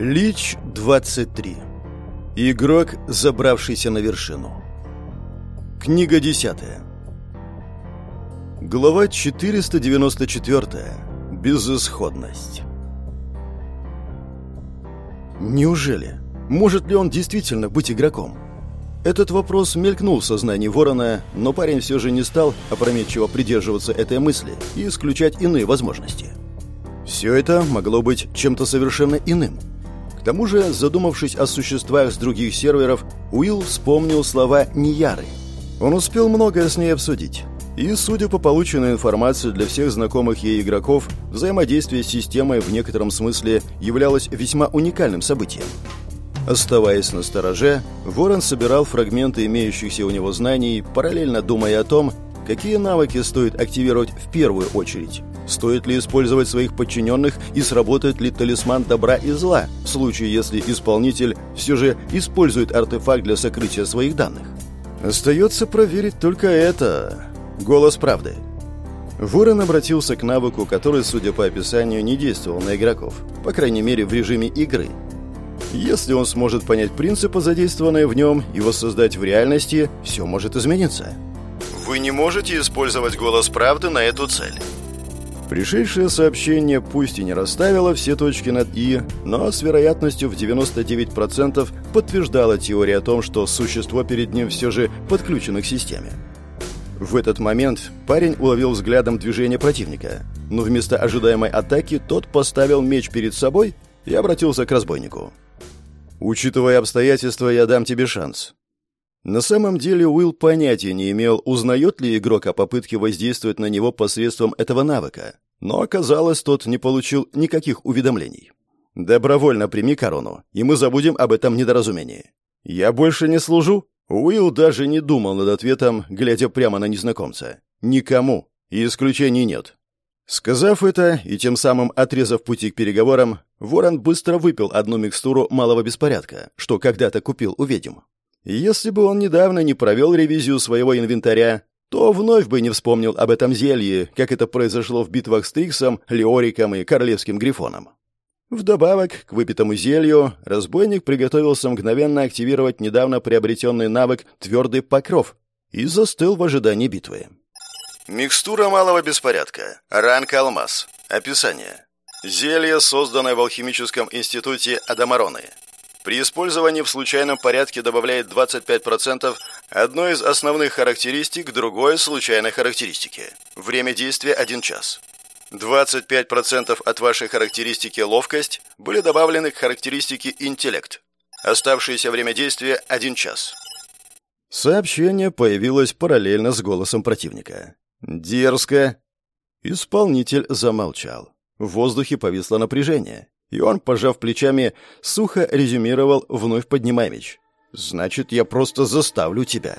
Лич 23. Игрок, забравшийся на вершину. Книга 10. Глава 494. Безысходность. Неужели? Может ли он действительно быть игроком? Этот вопрос мелькнул в сознании Ворона, но парень все же не стал опрометчиво придерживаться этой мысли и исключать иные возможности. Все это могло быть чем-то совершенно иным – тому же, задумавшись о существах с других серверов, Уилл вспомнил слова Нияры. Он успел многое с ней обсудить. И, судя по полученной информации для всех знакомых ей игроков, взаимодействие с системой в некотором смысле являлось весьма уникальным событием. Оставаясь на стороже, Ворон собирал фрагменты имеющихся у него знаний, параллельно думая о том, какие навыки стоит активировать в первую очередь, Стоит ли использовать своих подчиненных и сработает ли талисман добра и зла, в случае, если исполнитель все же использует артефакт для сокрытия своих данных? Остается проверить только это. Голос правды. Ворон обратился к навыку, который, судя по описанию, не действовал на игроков, по крайней мере в режиме игры. Если он сможет понять принципы, задействованные в нем, и воссоздать в реальности, все может измениться. Вы не можете использовать голос правды на эту цель. Пришедшее сообщение пусть и не расставило все точки над «и», но с вероятностью в 99% подтверждало теорию о том, что существо перед ним все же подключено к системе. В этот момент парень уловил взглядом движение противника, но вместо ожидаемой атаки тот поставил меч перед собой и обратился к разбойнику. «Учитывая обстоятельства, я дам тебе шанс. На самом деле Уилл понятия не имел, узнает ли игрок о попытке воздействовать на него посредством этого навыка, но оказалось, тот не получил никаких уведомлений. «Добровольно прими корону, и мы забудем об этом недоразумении». «Я больше не служу?» Уилл даже не думал над ответом, глядя прямо на незнакомца. «Никому, и исключений нет». Сказав это и тем самым отрезав пути к переговорам, Ворон быстро выпил одну микстуру малого беспорядка, что когда-то купил у ведьм. Если бы он недавно не провел ревизию своего инвентаря, то вновь бы не вспомнил об этом зелье, как это произошло в битвах с Триксом, Леориком и Королевским Грифоном. Вдобавок к выпитому зелью, разбойник приготовился мгновенно активировать недавно приобретенный навык «Твердый покров» и застыл в ожидании битвы. Микстура малого беспорядка. Ранг алмаз. Описание. Зелье, созданное в алхимическом институте Адамароны. При использовании в случайном порядке добавляет 25% одной из основных характеристик другой случайной характеристики. Время действия 1 час. 25% от вашей характеристики ловкость были добавлены к характеристике интеллект. Оставшееся время действия 1 час. Сообщение появилось параллельно с голосом противника. «Дерзко!» Исполнитель замолчал. В воздухе повисло напряжение. И он, пожав плечами, сухо резюмировал, вновь поднимая меч. «Значит, я просто заставлю тебя».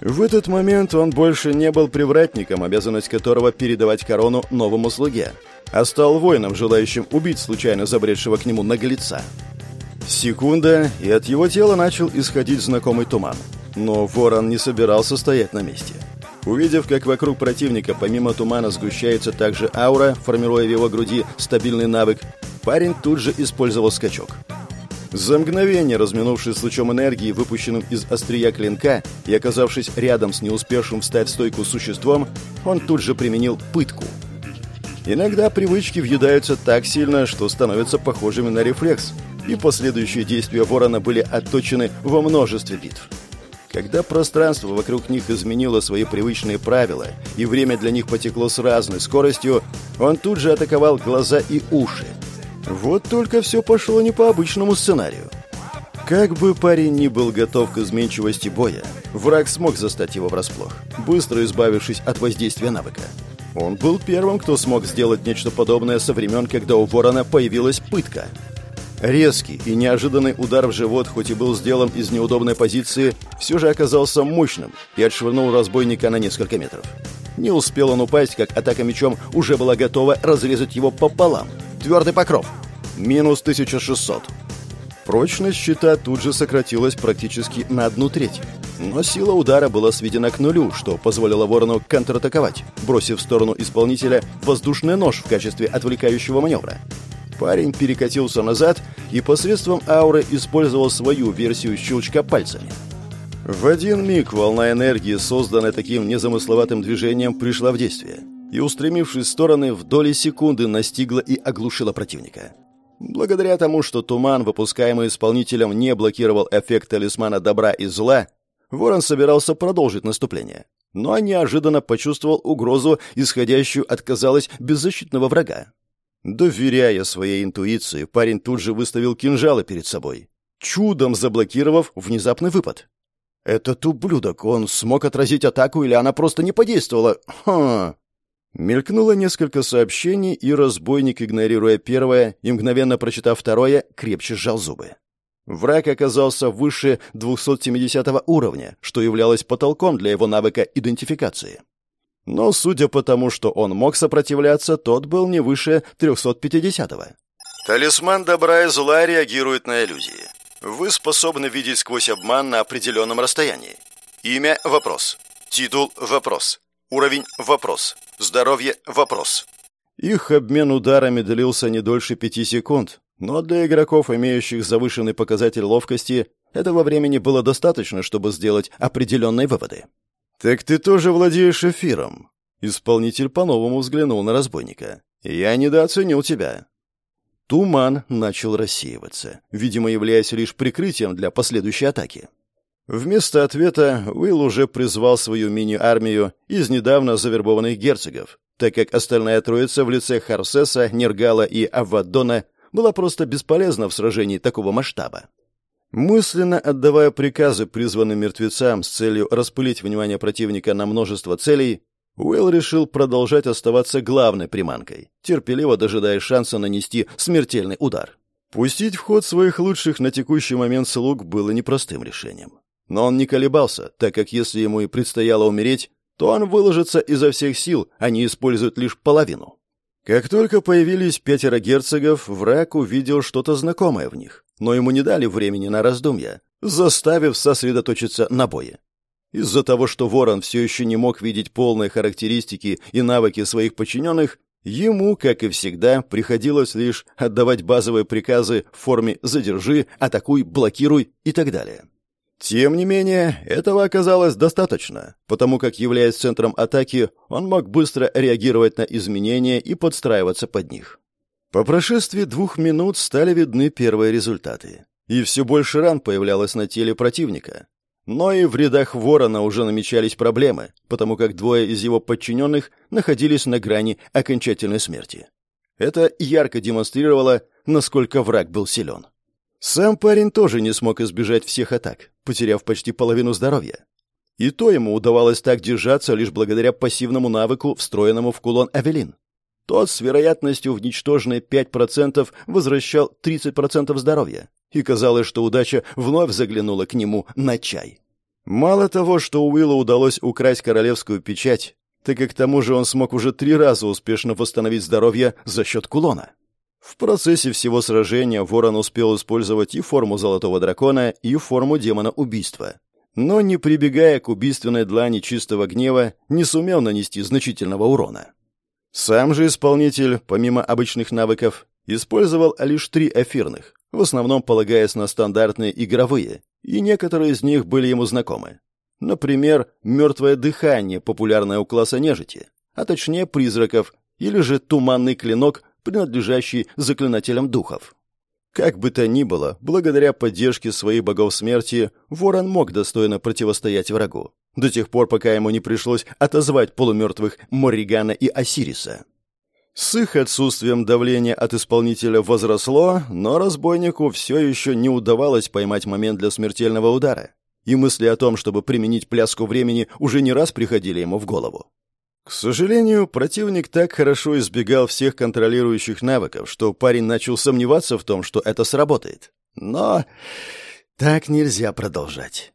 В этот момент он больше не был привратником, обязанность которого передавать корону новому слуге, а стал воином, желающим убить случайно забредшего к нему наглеца. Секунда, и от его тела начал исходить знакомый туман. Но ворон не собирался стоять на месте. Увидев, как вокруг противника помимо тумана сгущается также аура, формируя в его груди стабильный навык, парень тут же использовал скачок. За мгновение, разминувшись с лучом энергии, выпущенным из острия клинка, и оказавшись рядом с не успевшим встать в стойку существом, он тут же применил пытку. Иногда привычки въедаются так сильно, что становятся похожими на рефлекс, и последующие действия ворона были отточены во множестве битв. Когда пространство вокруг них изменило свои привычные правила, и время для них потекло с разной скоростью, он тут же атаковал глаза и уши – вот только все пошло не по обычному сценарию. Как бы парень ни был готов к изменчивости боя, враг смог застать его врасплох, быстро избавившись от воздействия навыка. Он был первым, кто смог сделать нечто подобное со времен, когда у ворона появилась пытка. Резкий и неожиданный удар в живот, хоть и был сделан из неудобной позиции, все же оказался мощным и отшвырнул разбойника на несколько метров. Не успел он упасть, как атака мечом уже была готова разрезать его пополам – Твердый покров. Минус 1600. Прочность щита тут же сократилась практически на одну треть. Но сила удара была сведена к нулю, что позволило Ворону контратаковать, бросив в сторону исполнителя воздушный нож в качестве отвлекающего маневра. Парень перекатился назад и посредством ауры использовал свою версию щелчка пальцами. В один миг волна энергии, созданная таким незамысловатым движением, пришла в действие и, устремившись в стороны, в доли секунды настигла и оглушила противника. Благодаря тому, что туман, выпускаемый исполнителем, не блокировал эффект талисмана добра и зла, Ворон собирался продолжить наступление, но неожиданно почувствовал угрозу, исходящую от, казалось, беззащитного врага. Доверяя своей интуиции, парень тут же выставил кинжалы перед собой, чудом заблокировав внезапный выпад. «Этот ублюдок, он смог отразить атаку или она просто не подействовала? Хм...» Мелькнуло несколько сообщений, и разбойник, игнорируя первое и мгновенно прочитав второе, крепче сжал зубы. Враг оказался выше 270 уровня, что являлось потолком для его навыка идентификации. Но, судя по тому, что он мог сопротивляться, тот был не выше 350-го. Талисман добра и зла реагирует на иллюзии. Вы способны видеть сквозь обман на определенном расстоянии. Имя – вопрос. Титул – вопрос. Уровень – вопрос. Здоровье – вопрос. Их обмен ударами длился не дольше пяти секунд, но для игроков, имеющих завышенный показатель ловкости, этого времени было достаточно, чтобы сделать определенные выводы. «Так ты тоже владеешь эфиром?» Исполнитель по-новому взглянул на разбойника. «Я недооценил тебя». Туман начал рассеиваться, видимо, являясь лишь прикрытием для последующей атаки. Вместо ответа Уилл уже призвал свою мини-армию из недавно завербованных герцогов, так как остальная троица в лице Харсеса, Нергала и Авадона была просто бесполезна в сражении такого масштаба. Мысленно отдавая приказы призванным мертвецам с целью распылить внимание противника на множество целей, Уэлл решил продолжать оставаться главной приманкой, терпеливо дожидая шанса нанести смертельный удар. Пустить в ход своих лучших на текущий момент слуг было непростым решением. Но он не колебался, так как если ему и предстояло умереть, то он выложится изо всех сил, а не использует лишь половину. Как только появились пятеро герцогов, враг увидел что-то знакомое в них, но ему не дали времени на раздумья, заставив сосредоточиться на бое. Из-за того, что Ворон все еще не мог видеть полные характеристики и навыки своих подчиненных, ему, как и всегда, приходилось лишь отдавать базовые приказы в форме «задержи», «атакуй», «блокируй» и так далее. Тем не менее, этого оказалось достаточно, потому как, являясь центром атаки, он мог быстро реагировать на изменения и подстраиваться под них. По прошествии двух минут стали видны первые результаты. И все больше ран появлялось на теле противника. Но и в рядах ворона уже намечались проблемы, потому как двое из его подчиненных находились на грани окончательной смерти. Это ярко демонстрировало, насколько враг был силен. Сам парень тоже не смог избежать всех атак, потеряв почти половину здоровья. И то ему удавалось так держаться лишь благодаря пассивному навыку, встроенному в кулон Авелин. Тот с вероятностью в ничтожные 5% возвращал 30% здоровья, и казалось, что удача вновь заглянула к нему на чай. Мало того, что Уиллу удалось украсть королевскую печать, так и к тому же он смог уже три раза успешно восстановить здоровье за счет кулона. В процессе всего сражения Ворон успел использовать и форму Золотого Дракона, и форму Демона Убийства. Но, не прибегая к убийственной длани чистого гнева, не сумел нанести значительного урона. Сам же исполнитель, помимо обычных навыков, использовал лишь три эфирных, в основном полагаясь на стандартные игровые, и некоторые из них были ему знакомы. Например, «Мертвое дыхание», популярное у класса нежити, а точнее призраков, или же «Туманный клинок», принадлежащий заклинателям духов. Как бы то ни было, благодаря поддержке своих богов смерти, Ворон мог достойно противостоять врагу, до тех пор, пока ему не пришлось отозвать полумертвых Морригана и Осириса. С их отсутствием давление от исполнителя возросло, но разбойнику все еще не удавалось поймать момент для смертельного удара, и мысли о том, чтобы применить пляску времени, уже не раз приходили ему в голову. К сожалению, противник так хорошо избегал всех контролирующих навыков, что парень начал сомневаться в том, что это сработает. Но так нельзя продолжать.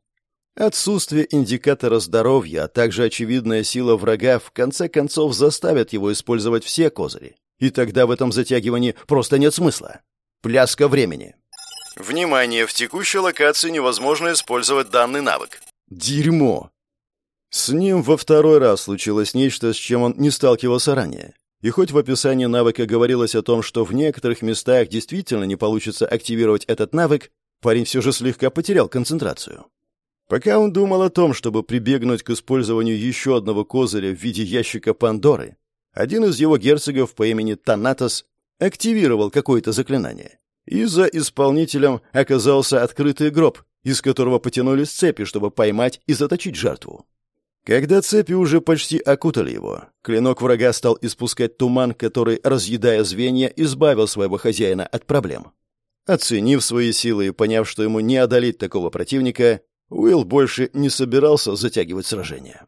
Отсутствие индикатора здоровья, а также очевидная сила врага в конце концов заставят его использовать все козыри. И тогда в этом затягивании просто нет смысла. Пляска времени. Внимание, в текущей локации невозможно использовать данный навык. Дерьмо. С ним во второй раз случилось нечто, с чем он не сталкивался ранее. И хоть в описании навыка говорилось о том, что в некоторых местах действительно не получится активировать этот навык, парень все же слегка потерял концентрацию. Пока он думал о том, чтобы прибегнуть к использованию еще одного козыря в виде ящика Пандоры, один из его герцогов по имени Танатос активировал какое-то заклинание. И за исполнителем оказался открытый гроб, из которого потянулись цепи, чтобы поймать и заточить жертву. Когда цепи уже почти окутали его, клинок врага стал испускать туман, который, разъедая звенья, избавил своего хозяина от проблем. Оценив свои силы и поняв, что ему не одолеть такого противника, Уилл больше не собирался затягивать сражение.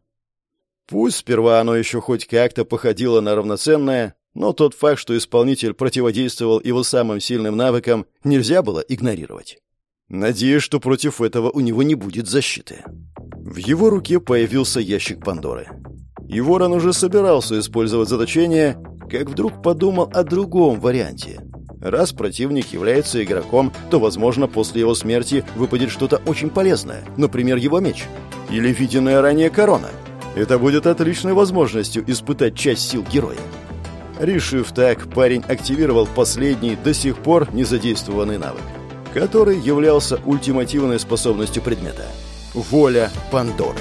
Пусть сперва оно еще хоть как-то походило на равноценное, но тот факт, что исполнитель противодействовал его самым сильным навыкам, нельзя было игнорировать. Надеюсь, что против этого у него не будет защиты. В его руке появился ящик Пандоры. И Ворон уже собирался использовать заточение, как вдруг подумал о другом варианте. Раз противник является игроком, то, возможно, после его смерти выпадет что-то очень полезное, например, его меч. Или виденная ранее корона. Это будет отличной возможностью испытать часть сил героя. Решив так, парень активировал последний, до сих пор не задействованный навык, который являлся ультимативной способностью предмета – воля Пандоры.